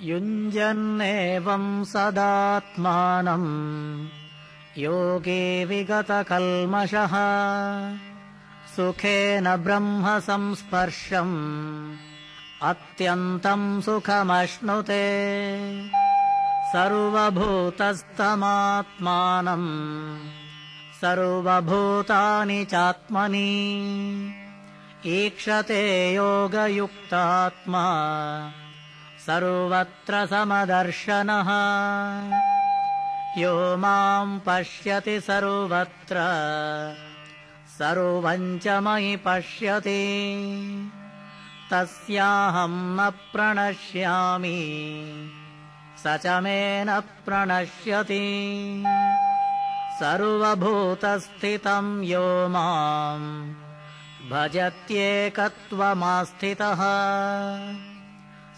युञ्जन्नेवम् सदात्मानम् योगे विगतकल्मषः। सुखेन ब्रह्म संस्पर्शम् अत्यन्तम् सुखमश्नुते। सर्वभूतस्तमात्मानम् सर्वभूतानि चात्मनि ईक्षते योगयुक्तात्मा सर्वत्र समदर्शनः। यो माम् पश्यति सर्वत्र। सर्वम् च मयि पश्यति। तस्याहम् न प्रणश्यामि। स च मे न प्रणश्यति। सर्वभूतस्थितम् यो माम् भजत्येकत्वमास्थितः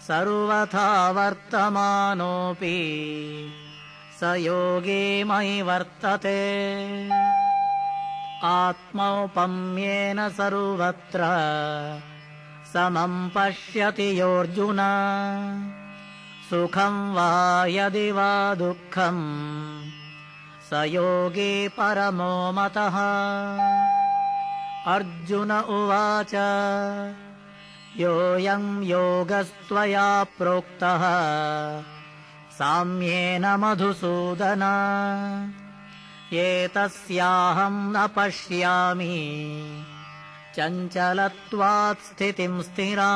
सर्वथा वर्तमानोऽपि स योगी मयि वर्तते। आत्मौपम्येन सर्वत्र समम् पश्यति योऽर्जुन। सुखम् वा यदि वा दुःखम् स योगी परमो मतः। अर्जुन उवाच योऽयम् योगस्त्वया प्रोक्तः। साम्येन मधुसूदन। एतस्याहम् न पश्यामि। चञ्चलत्वात् स्थितिम् स्थिरा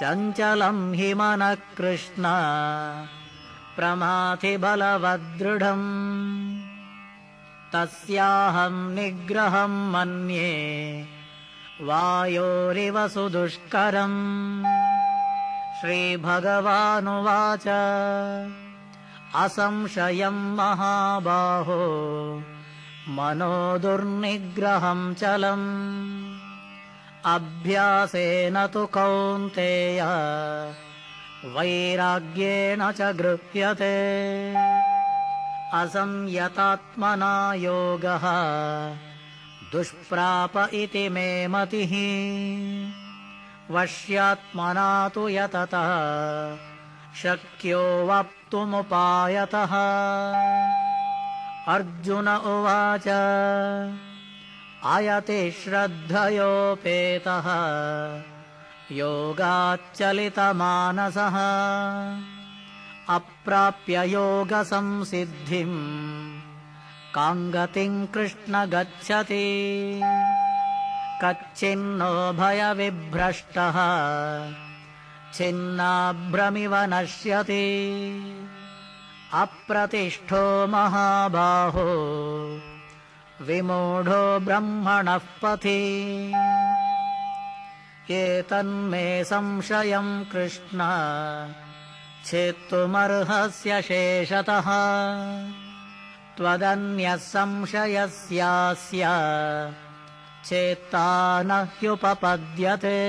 चञ्चलम् हि मनः कृष्ण प्रमाथि बलवदृढम् तस्याहम् निग्रहम् मन्ये वायोरिव सुदुष्करम्। श्रीभगवानुवाच। असंशयम् महाबाहो। मनो दुर्निग्रहम् चलम्। अभ्यासेन तु कौन्तेय। वैराग्येण च गृह्यते। असंयतात्मना योगः दुष्प्राप इति मे मतिः। वश्यात्मना तु यततः शक्यो वक्तुमुपायतः अर्जुन उवाच अयति श्रद्धयोपेतः योगाच्चलितमानसः। अप्राप्य योगसंसिद्धिम् काङ्गतिम् कृष्ण गच्छति। कच्चिन्नो भयविभ्रष्टः। छिन्नाभ्रमिव नश्यति। अप्रतिष्ठो महाबाहो। विमूढो ब्रह्मणः पथि। एतन्मे संशयम् कृष्ण। छेत्तुमर्हस्य शेषतः त्वदन्यः संशयस्यास्य चेत्ता न ह्युपपद्यते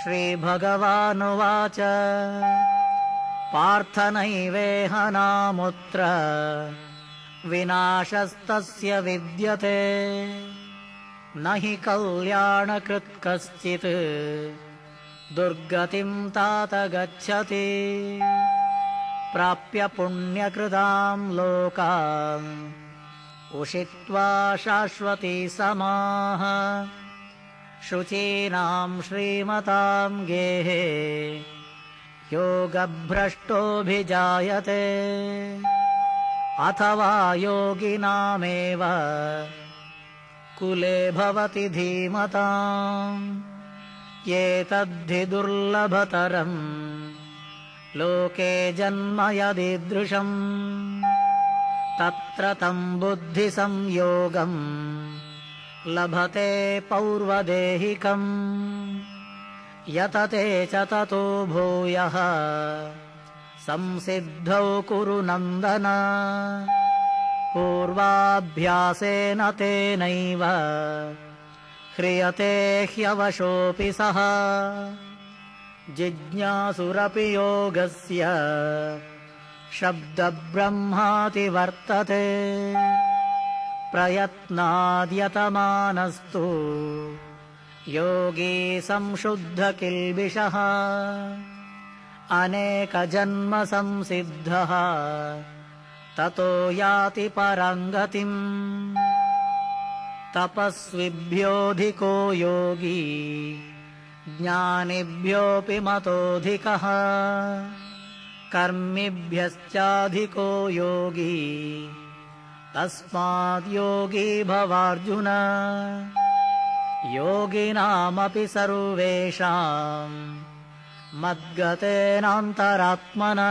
श्रीभगवानुवाच पार्थनैवेहनामुत्र विनाशस्तस्य विद्यते। न हि कल्याणकृत् कश्चित् दुर्गतिम् तात गच्छति प्राप्य पुण्यकृताम् लोकाम्। उषित्वा शाश्वती समाः। शुचीनाम् श्रीमताम् गेहे योगभ्रष्टोऽभिजायते। अथवा योगिनामेव। कुले भवति धीमताम्। एतद्धि दुर्लभतरम् लोके जन्म यदीदृशम्। तत्र तम् बुद्धिसंयोगम्। लभते पौर्वदेहिकम्। यतते च ततो भूयः। संसिद्धौ कुरु नन्दन। पूर्वाभ्यासेन तेनैव। ह्रियते ह्यवशोऽपि सः जिज्ञासुरपि योगस्य। शब्दब्रह्माति वर्तते। प्रयत्नाद्यतमानस्तु। योगी संशुद्धकिल्बिषः अनेकजन्मसंसिद्धः ततो याति पराङ्गतिम् तपस्विभ्योऽधिको योगी ज्ञानिभ्योऽपि मतोऽधिकः। कर्मिभ्यश्चाधिको योगी। तस्माद्योगी भवार्जुन। योगिनामपि सर्वेषाम्। मद्गतेनान्तरात्मना।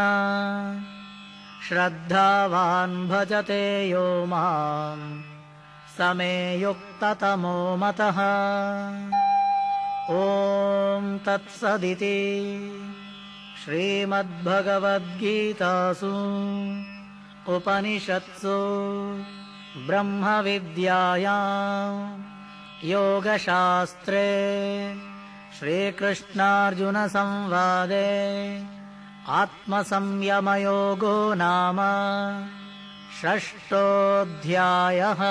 श्रद्धावान् भजते यो माम्। समे युक्ततमो मतः ॐ तत्सदिति श्रीमद्भगवद्गीतासु उपनिषत्सु ब्रह्मविद्याया योगशास्त्रे श्रीकृष्णार्जुनसंवादे आत्मसंयमयोगो नाम षष्टोऽध्यायः